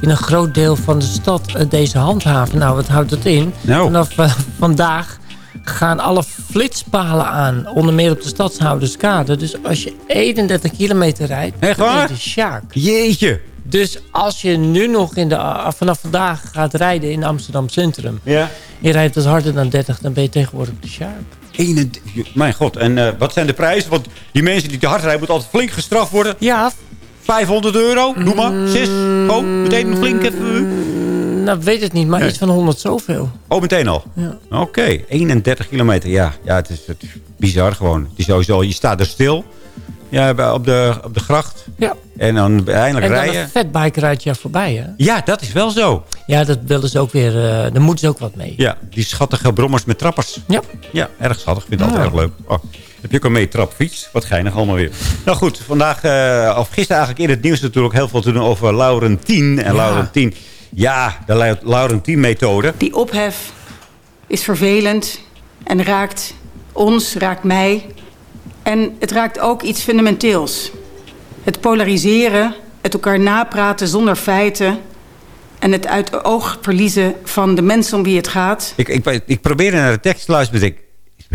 in een groot deel van de stad eh, deze handhaven. Nou, wat houdt dat in? Nou. Vanaf eh, vandaag gaan alle flitspalen aan. Onder meer op de stadshouderskade. Dus als je 31 kilometer rijdt... Echt dan ben je waar? de sjaak. Jeetje. Dus als je nu nog in de, vanaf vandaag gaat rijden in Amsterdam Centrum... Ja. je rijdt dus harder dan 30, dan ben je tegenwoordig de sharp. 31 Mijn god, en eh, wat zijn de prijzen? Want die mensen die te hard rijden moeten altijd flink gestraft worden. Ja. 500 euro, noem maar. Zes, gewoon meteen een flink even... Nou, weet het niet, maar Nee. iets van 100 zoveel. Oh, meteen al? Ja. Oké, 31 kilometer. Ja, ja het, is, het is bizar gewoon. Het is sowieso, je staat er stil. Ja, bij- op de, op de gracht. Ja. En dan eindelijk En dan rijden. een fatbike rijdt je voorbij, hè? Ja, dat is wel zo. Ja, dat willen ze ook weer... eh daar moeten ze ook wat mee. Ja, die schattige brommers met trappers. Ja. Ja, erg schattig. Ik vind het Ja. altijd erg leuk. Oh, heb je ook een mee trapfiets? Wat geinig allemaal weer. Nou goed, vandaag, eh, of gisteren eigenlijk in het nieuws natuurlijk heel veel te doen over Laurentien. En Ja. Laurentien, ja, de Lau- Laurentien-methode. Die ophef is vervelend en raakt ons, raakt mij. En het raakt ook iets fundamenteels. Het polariseren, het elkaar napraten zonder feiten... en het uit oog verliezen van de mensen om wie het gaat. Ik, ik, ik probeerde naar de tekst te luisteren. maar ik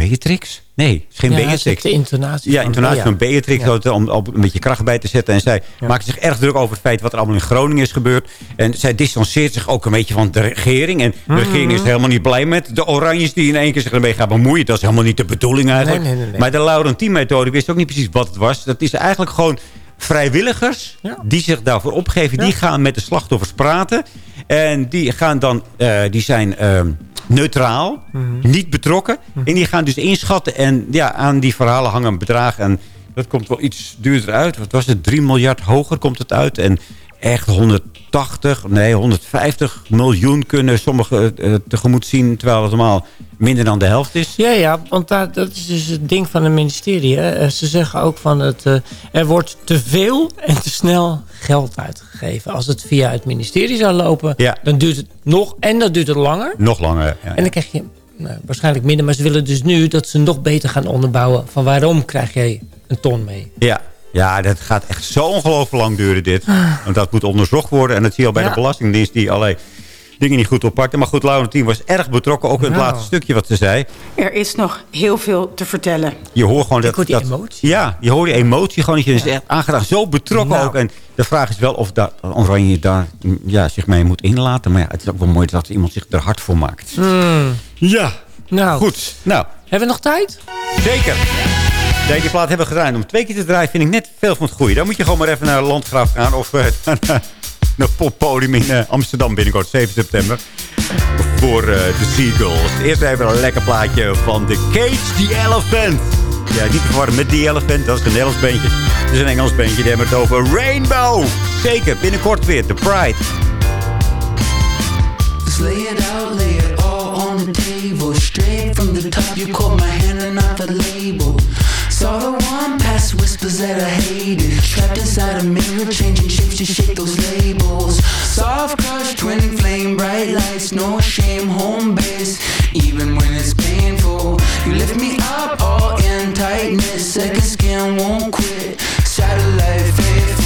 Beatrix? Nee, het is geen Ja, Beatrix. de intonatie Ja, van intonatie Bea. van Beatrix. Ja. Om, om een beetje kracht bij te zetten. En zij Ja. maakt zich erg druk over het feit wat er allemaal in Groningen is gebeurd. En zij distanceert zich ook een beetje van de regering. En de Mhm. regering is helemaal niet blij met de oranjes die in één keer zich ermee gaan bemoeien. Dat is helemaal niet de bedoeling eigenlijk. Nee, nee, nee, nee. Maar de Laurentien-methode, wist ook niet precies wat het was. Dat is eigenlijk gewoon vrijwilligers die zich daarvoor opgeven. Die gaan met de slachtoffers praten. En die, gaan dan, eh, die zijn ehm, neutraal, Mhm. niet betrokken. En die gaan dus inschatten. En ja, aan die verhalen hangen bedragen. En dat komt wel iets duurder uit. Wat was het? 3 miljard hoger komt het uit. En echt 180, nee 150 miljoen kunnen sommigen eh, tegemoet zien. Terwijl het normaal minder dan de helft is. Ja, ja, want daar, dat is dus het ding van het ministerie. Hè. Eh, Ze zeggen ook van het, er wordt te veel en te snel geld uitgegeven. Als het via het ministerie zou lopen, Ja. dan duurt het nog en dat duurt het langer. Nog langer. Ja, En dan krijg je nou, waarschijnlijk minder. Maar ze willen dus nu dat ze nog beter gaan onderbouwen. Van waarom krijg jij een ton mee? Ja. Ja, dat gaat echt zo ongelooflijk lang duren dit. Want dat moet onderzocht worden. En dat zie je al bij Ja. de Belastingdienst die allerlei dingen niet goed oppakte. Maar goed, Laurentien was erg betrokken. Ook in het laatste stukje wat ze zei. Er is nog heel veel te vertellen. Je hoort gewoon dat... hoor die dat, emotie. Ja, je hoort die emotie gewoon. Dat je is echt aangedaan. Zo betrokken Nou. ook. En de vraag is wel of dat Oranje daar mm, ja, zich mee moet inlaten. Maar ja, het is ook wel mooi dat iemand zich er hard voor maakt. Ja. Nou, Goed. Nou, hebben we nog tijd? Zeker. Deze plaat hebben gedaan. Om twee keer te draaien vind ik net veel van het goede. Dan moet je gewoon maar even naar Landgraaf gaan. Of eh, naar een poppodium in eh, Amsterdam binnenkort, 7 september. Voor eh, de Seagulls. Eerst even een lekker plaatje van The Cage the Elephant. Ja, niet te verwarren met The Elephant. Dat is een Nederlands bandje. Het is een Engels bandje. Die hebben het over Rainbow. Zeker, binnenkort weer. The Pride. Lay it out, lay it all on the table. Straight from the top, you caught my hand and the label. Saw the one past whispers that I hated. Trapped inside a mirror, changing shapes to shake those labels. Soft crush, twin flame, bright lights, no shame, home base. Even when it's painful, you lift me up all in tightness. Second skin won't quit. Satellite faithful,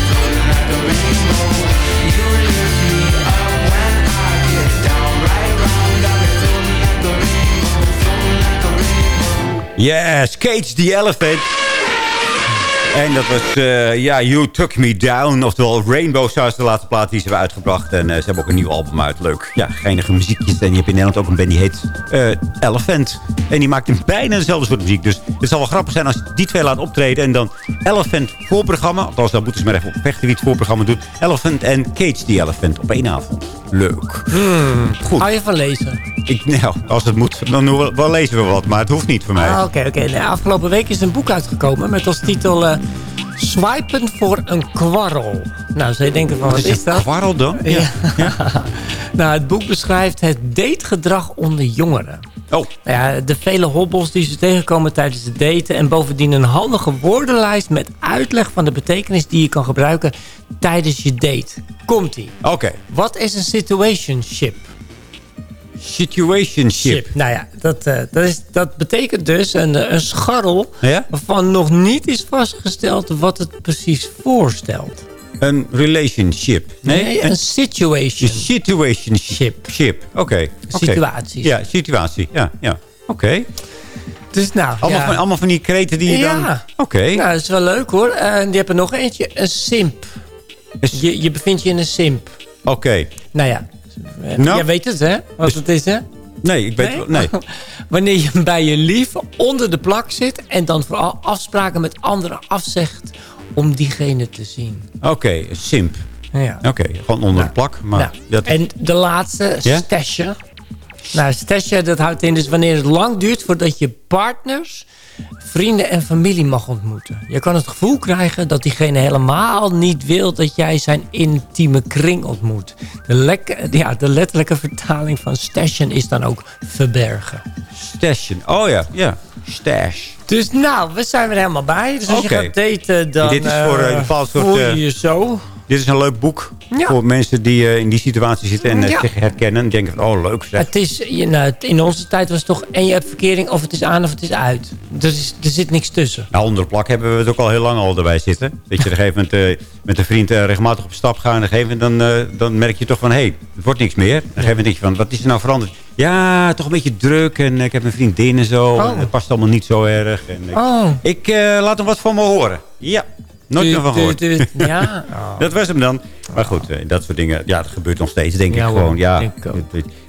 floating like a rainbow, floating like a rainbow. Yes, Cage the Elephant. En dat was, eh, ja, You Took Me Down. Oftewel Rainbow Stars, de laatste plaat die ze hebben uitgebracht. En eh, ze hebben ook een nieuw album uit. Leuk. Ja, geinige muziekjes. En je hebt in Nederland ook een band die heet eh, Elephant. En die maakt bijna dezelfde soort muziek. Dus het zal wel grappig zijn als je die twee laat optreden. En dan Elephant voorprogramma. Althans, dan moeten ze maar even op vechten wie het voorprogramma doet. Elephant en Cage the Elephant op één avond. Leuk. Goed. Hou je van lezen? Ik, nou, als het moet, dan wel lezen we wat. Maar het hoeft niet voor mij. Ah, Oké, oké. Afgelopen week is een boek uitgekomen met als titel... eh, Swipen voor een kwarrel. Nou, zou je denken van, wat is is een dat? kwarrel dan? Ja. nou, het boek beschrijft het dategedrag onder jongeren. Oh. Nou ja, de vele hobbels die ze tegenkomen tijdens het daten... en bovendien een handige woordenlijst met uitleg van de betekenis... die je kan gebruiken tijdens je date. Komt-ie. Oké. Wat is een situationship? Situationship. Nou ja, dat, eh, dat, is, dat betekent dus een, eh, een scharrel... Ja? waarvan nog niet is vastgesteld wat het precies voorstelt. Een relationship. Nee, Nee, een situation. situationship. Ship. Oké. oké. Situaties. Ja, situatie. Ja, ja. Oké. Dus nou, Allemaal, ja. van, allemaal van die kreten die je dan... Ja. Oké. Nou, dat is wel leuk hoor. En die hebben nog eentje. Een simp. Je, je bevindt je in een simp. Oké. Nou ja. Nou. Jij weet het hè? Wat Dus- het is hè? Nee, ik weet... Nee. Wanneer je bij je lief onder de plak zit... en dan vooral afspraken met anderen afzegt... om diegene te zien. Oké, simp. Ja. Oké, gewoon onder de plak. Maar Nou, dat... En de laatste, stashen. Nou, stashen, dat houdt in dus wanneer het lang duurt voordat je partners, vrienden en familie mag ontmoeten. Je kan het gevoel krijgen dat diegene helemaal niet wil dat jij zijn intieme kring ontmoet. De, ja, de letterlijke vertaling van stashen is dan ook verbergen. Stashen. Oh ja, ja. Stash. Dus nou, we zijn er helemaal bij. Dus als Oké. je gaat daten, dan Dit is voor eh, eh, een bepaald soort... voel je eh, je zo. Dit is een leuk boek Ja. voor mensen die eh, in die situatie zitten en eh, Ja. zich herkennen. En denken van, oh leuk zeg. Het is, je, nou, in onze tijd was het toch... en je hebt verkering of het is aan of het is uit. Er, is, er zit niks tussen. Nou, onder de plak hebben we het ook al heel lang al erbij zitten. Dat je op een gegeven moment eh, met een vriend regelmatig op stap gaat. En op een gegeven moment dan, dan merk je toch van, hé, hey, het wordt niks meer. En op een gegeven moment denk je van, wat is er nou veranderd? Ja, toch een beetje druk. En ik heb een vriendin en zo. Oh. En het past allemaal niet zo erg. En ik Oh. ik laat hem wat van me horen. Ja, nooit meer van gehoord. Ja. Oh. Dat was hem dan. Maar goed, eh, dat soort dingen, ja, dat gebeurt nog steeds, denk Ja, ik hoor, gewoon. Ja, ik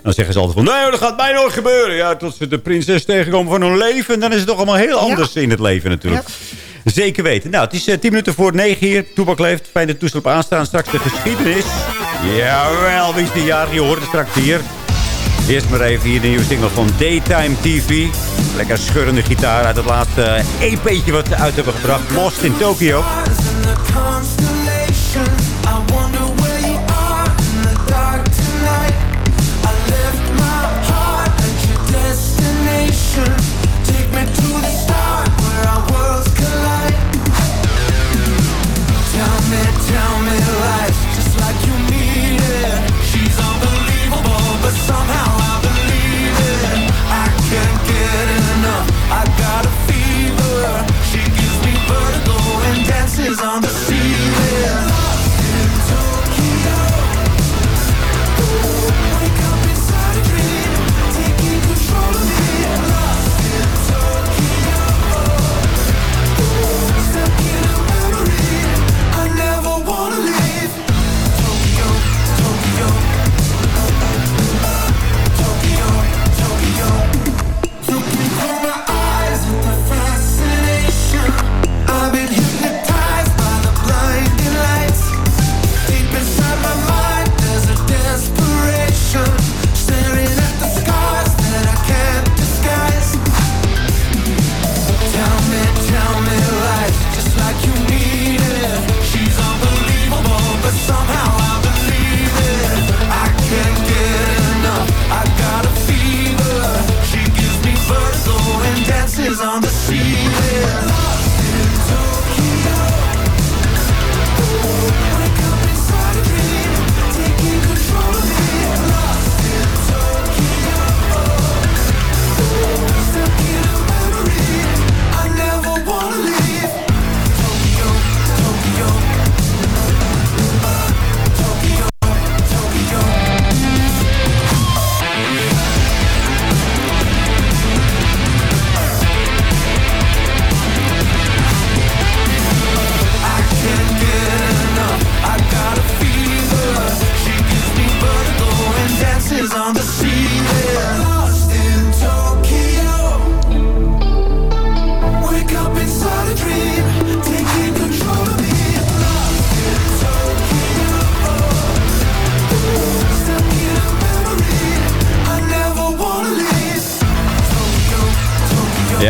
dan zeggen ze altijd van, nee, dat gaat mij nooit gebeuren. Ja, tot ze de prinses tegenkomen van hun leven. Dan is het toch allemaal heel anders in het leven natuurlijk. Zeker weten. Nou, het is eh, 10 minuten voor 9 hier. Toebak leeft. Fijn dat toestel op aanstaan. Straks de geschiedenis. Jawel, wie is die jaar? Je hoort het straks hier. Eerst maar even hier de nieuwe single van Daytime TV. Lekker schurrende gitaar uit het laatste EP'tje wat ze uit hebben gebracht. Lost in Tokyo.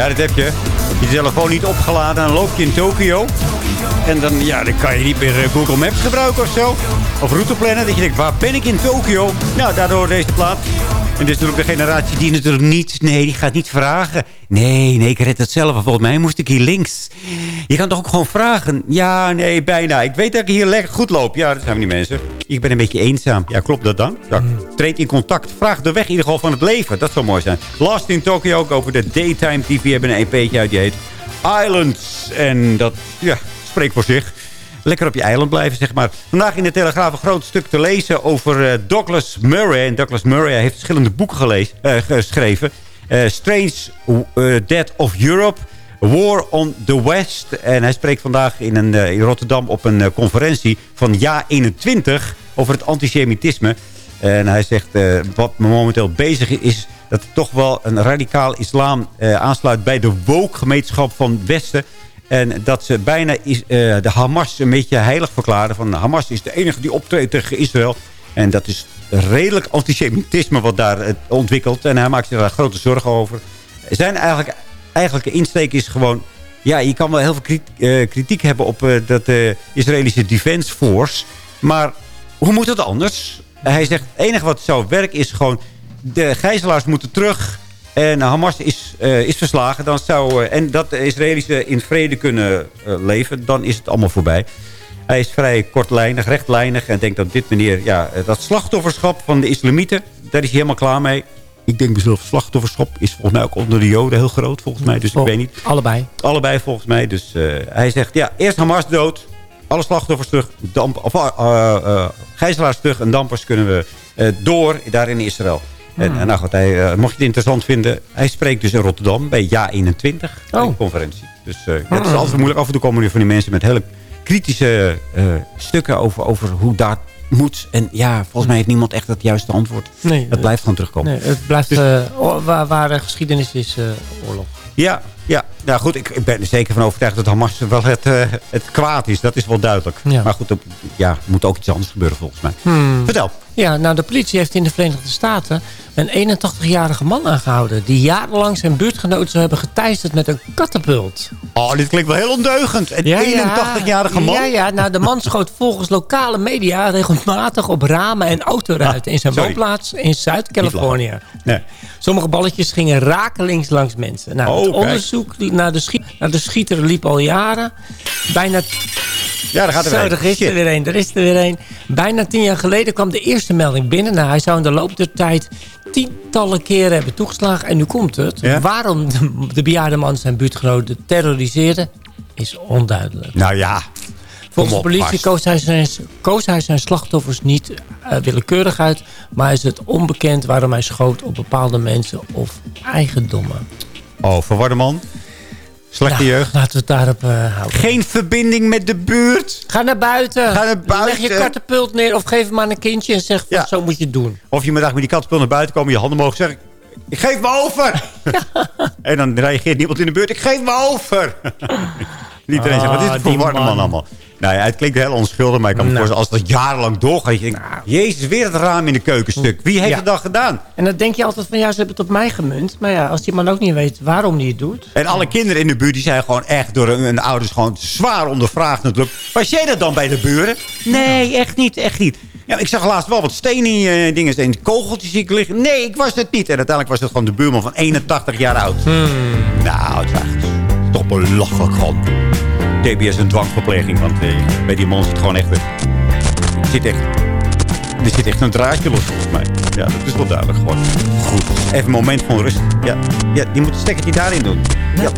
Ja, dat heb je. Je telefoon niet opgeladen en loop je in Tokio. En dan, ja, dan kan je niet meer eh, Google Maps gebruiken of zo. Of routeplannen. Dat je denkt, waar ben ik in Tokio? Nou, daardoor deze plaat. En dit is natuurlijk de generatie die natuurlijk niet... Nee, die gaat niet vragen. Nee, nee, ik red het zelf. En Volgens mij moest ik hier links. Je kan toch ook gewoon vragen? Ja, nee, bijna. Ik weet dat ik hier lekker goed loop. Ja, dat zijn we die mensen. Ik ben een beetje eenzaam. Ja, klopt dat dan? Ja, treed in contact. Vraag de weg in ieder geval van het leven. Dat zou mooi zijn. Last in Tokyo ook over de Daytime TV. hebben een EP'tje uit die heet Islands. En dat, ja, spreekt voor zich. Lekker op je eiland blijven, zeg maar. Vandaag in de Telegraaf een groot stuk te lezen over eh, Douglas Murray. En Douglas Murray heeft verschillende boeken gelezen, eh, geschreven. Eh, Strange Dead of Europe. War on the West. En hij spreekt vandaag in, een, in Rotterdam op een conferentie van Ja 21 over het antisemitisme. En hij zegt, wat me momenteel bezig is, dat toch wel een radicaal islam aansluit bij de woke-gemeenschap van Westen. En dat ze bijna eh, de Hamas een beetje heilig verklaren. Van Hamas is de enige die optreedt tegen Israël. En dat is redelijk antisemitisme wat daar eh, ontwikkelt. En hij maakt zich daar grote zorgen over. Zijn eigenlijk, eigenlijke insteek is gewoon... Ja, je kan wel heel veel kritiek, eh, kritiek hebben op eh, dat Israëlische Defense Force. Maar hoe moet het anders? Hij zegt, het enige wat zou werken is gewoon... de gijzelaars moeten terug... En Hamas is, eh, is verslagen. Dan zou, eh, en dat de Israëlische in vrede kunnen eh, leven. Dan is het allemaal voorbij. Hij is vrij kortlijnig, rechtlijnig. En denkt dat dit meneer... Ja, dat slachtofferschap van de islamieten... Daar is hij helemaal klaar mee. Ik denk mezelf, slachtofferschap is volgens mij ook onder de joden heel groot. Volgens mij, dus Oh, ik weet niet. Allebei. Allebei volgens mij. Dus hij zegt, ja, eerst Hamas dood. Alle slachtoffers terug. Damp, of, gijzelaars terug. En dampers kunnen we door daar in Israël. En, Hmm. en nou goed, hij, eh, mocht je het interessant vinden... Hij spreekt dus in Rotterdam bij Ja 21. bij een conferentie. Dus eh, het is Hmm. altijd moeilijk. Af en toe komen er van die mensen met hele kritische eh, stukken... Over, over hoe dat moet. En ja, volgens mij heeft niemand echt het juiste antwoord. Nee, het blijft gewoon terugkomen. Nee, het blijft, Dus- eh, waar, waar eh, geschiedenis is, eh, oorlog. Ja, ja. Nou goed, ik, ik ben er zeker van overtuigd dat Hamas wel het, eh, het kwaad is. Dat is wel duidelijk. Ja. Maar goed, er ja, moet ook iets anders gebeuren volgens mij. Hmm. Vertel. Ja, nou de politie heeft in de Verenigde Staten een 81-jarige man aangehouden... die jarenlang zijn buurtgenoten zou hebben geteisterd met een katapult. Oh, dit klinkt wel heel ondeugend. Een 81-jarige man? Ja, ja, nou de man schoot volgens lokale media regelmatig op ramen en autoruiten... in zijn sorry. woonplaats in Zuid-Californië. Nee. Sommige balletjes gingen rakelings langs mensen. Nou, Oh, het kijk. onderzoek naar de, schiet, naar de schieter liep al jaren. Bijna Ja, daar gaat er Zo, er is er weer een, er is er weer een. Bijna tien jaar geleden kwam de eerste melding binnen. Nou, hij zou in de loop der tijd tientallen keren hebben toegeslagen. En nu komt het. Ja? Waarom de, de bejaarde man zijn buurtgenoten terroriseerde, is onduidelijk. Nou ja. Volgens de politie koos hij, zijn, koos hij zijn slachtoffers niet eh, willekeurig uit. Maar is het onbekend waarom hij schoot op bepaalde mensen of eigendommen. Oh, verwarde man. Slechte Nou, jeugd. Laten we het daarop eh, houden. Geen verbinding met de buurt. Ga naar buiten. Ga naar buiten. Leg je katapult neer of geef hem aan een kindje en zeg zo moet je het doen. Of je met met die katapult naar buiten komen, je handen mogen zeggen... Ik geef me over! en dan reageert niemand in de buurt. Ik geef me over! Niet iedereen zegt, wat is het Ah, voor warme man. allemaal? Nou ja, het klinkt heel onschuldig, maar ik kan me Nou. voorstellen... als dat jarenlang doorgaat, je denkt... Jezus, weer het raam in de keukenstuk. Wie heeft Ja. het dan gedaan? En dan denk je altijd van, ja, ze hebben het op mij gemunt. Maar ja, als die man ook niet weet waarom hij het doet. En alle kinderen in de buurt die zijn gewoon echt door hun, hun ouders gewoon zwaar ondervraagd natuurlijk. Was jij dat dan bij de buren? Nee, echt niet, echt niet. Ja, ik zag laatst wel wat stenen in je dingen en kogeltjes zie ik liggen. Nee, ik was het niet. En uiteindelijk was het gewoon de buurman van 81 jaar oud. Nou, het is echt toch belachelijk gewoon. TBS een dwangverpleging, want eh, bij die man zit gewoon echt... Er zit echt, er zit echt een draadje los volgens mij. Ja, dat is wel duidelijk gewoon. Goed, even een moment van rust. Ja, ja die moet een stekkertje daarin doen. Ja.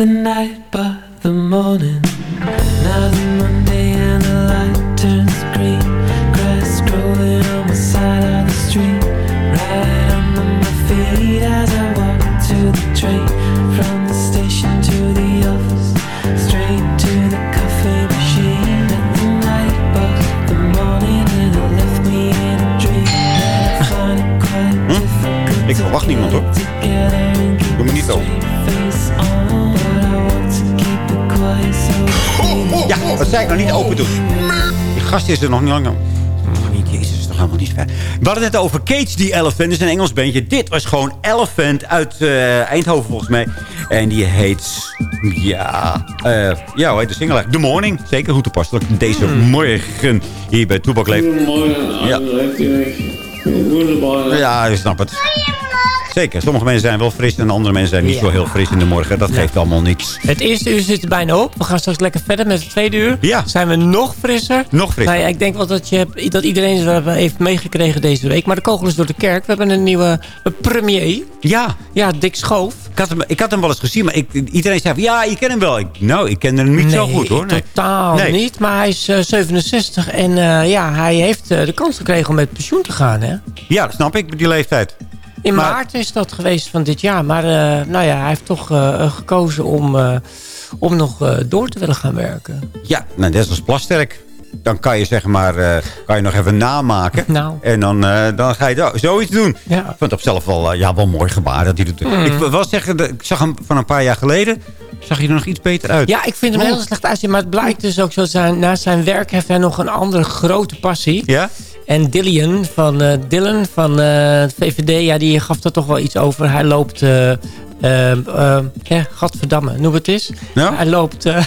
The night, but the morning. Now the Monday and the light turns green. Grass growing on the side of the street. Right under my feet as I walk to the train. From the station to the office. Straight to the coffee machine. Not the night, but the morning. And it left me in a dream. And I find it quite hm? difficult Ik verwacht niemand hoor. Doe me niet over. Ja, wat zei ik nou niet open doen? Die gast is er nog niet lang. Oh, Jezus, is toch helemaal niet ver. We hadden het net over Cage the Elephant. Dat is een Engels bandje. Dit was gewoon Elephant uit eh, Eindhoven volgens mij. En die heet... Ja, eh ja hoe heet de single eigenlijk? The Morning. Zeker goed toepasselijk. Deze morgen hier bij Toebak Leeft. Ja. Ja, je snapt het. Zeker. Sommige mensen zijn wel fris en andere mensen zijn niet Ja. zo heel fris in de morgen. Dat geeft allemaal niks. Het eerste uur zit er bijna op. We gaan straks lekker verder met het tweede uur. Ja. Zijn we nog frisser. Nog frisser. Nou ja, ik denk wel dat, je, dat iedereen heeft meegekregen deze week. Maar de kogel is door de kerk. We hebben een nieuwe premier. Ja. Ja, Dick Schoof. Ik had, hem, ik had hem wel eens gezien, maar ik, iedereen zei van, ja, je kent hem wel. Ik, nou, ik ken hem niet zo goed hoor. Nee. totaal Nee. niet. Maar hij is eh, 67 en eh, ja, hij heeft eh, de kans gekregen om met pensioen te gaan. Hè? Ja, dat snap ik, met die leeftijd. In Maar- maart is dat geweest van dit jaar. Maar eh, nou ja, hij heeft toch eh, gekozen om, eh, om nog door te willen gaan werken. Ja, nou, net als Plasterk. Dan kan je zeg maar, kan je nog even namaken. Nou. En dan, dan ga je zo- zoiets doen. Ja. Ik vond het op zelf wel, ja, wel mooi gebaar dat hij doet. Mm. Ik wel zeggen, dat- ik zag hem van een paar jaar geleden. Zag je er nog iets beter uit. Ja, ik vind hem Oh. heel slecht uitzien. Maar het blijkt dus ook zo zijn. Naast zijn werk heeft hij nog een andere grote passie. Ja? En Dillian van, eh Dylan van eh, de VVD, ja, die gaf er toch wel iets over. Hij loopt... eh eh, ja, gadverdamme, noem het eens. Ja? Hij loopt Nou,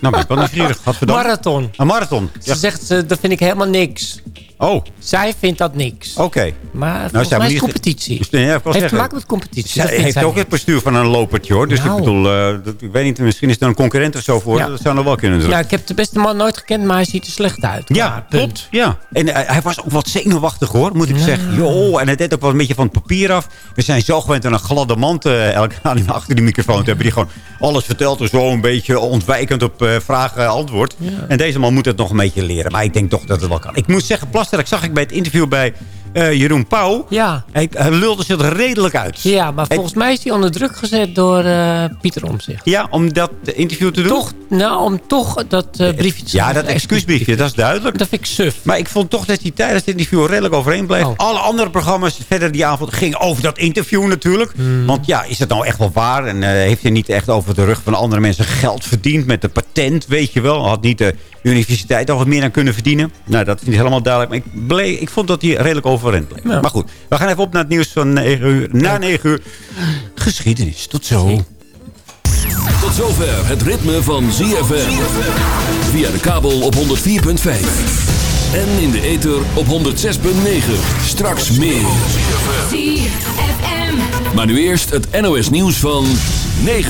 ben ik wel nieuwsgierig. Marathon. Een marathon. Ja. Ze zegt, dat vind ik helemaal niks. Oh, Zij vindt dat niks. oké. Maar Nou, volgens mij is competitie. Dus, nee, ja, heeft te zeggen, maken met competitie. Zij heeft ook het bestuur van een lopertje hoor. Dus Nou. ik bedoel, eh, dat, ik weet niet, misschien is er een concurrent of zo voor. Ja. Dat zou nog wel kunnen doen. Ja, ik heb de beste man nooit gekend, maar hij ziet er slecht uit. Ja, klopt. Ja. En eh, hij was ook wat zenuwachtig hoor, moet ik Ja. zeggen. Joh, en hij deed ook wel een beetje van het papier af. We zijn zo gewend aan een gladde man eh, elke achter die microfoon te hebben. Die gewoon alles vertelt en zo een beetje ontwijkend op vragen antwoord. En deze man moet het nog een beetje leren. Maar ik denk toch dat het wel kan. Ik moet zeggen, Plasterk zag ik bij het interview bij eh, Jeroen Pauw. Ja. Hij, hij lulde zich er redelijk uit. Ja, maar volgens mij is hij onder druk gezet door eh, Pieter Omzicht. Ja, om dat interview te doen? Toch, nou, om toch dat eh, briefje te Ja, dat excuusbriefje, dat is duidelijk. Dat vind ik suf. Maar ik vond toch dat hij tijdens het interview redelijk overeen bleef. Oh. Alle andere programma's verder die avond gingen over dat interview natuurlijk. Hmm. Want ja, is het nou echt wel waar? En heeft hij niet echt over de rug van andere mensen geld verdiend met de patent, weet je wel? Had niet de universiteit al wat meer aan kunnen verdienen? Nou, dat is niet helemaal duidelijk. Maar ik, bleef, ik vond dat hij redelijk overeind bleef. Ja. Maar goed, we gaan even op naar het nieuws van 9 uur. Na 9 uur. Geschiedenis. Tot zo. Tot zover het ritme van ZFM. Via de kabel op 104.5. En in de ether op 106.9. Straks meer. Maar nu eerst het NOS nieuws van 9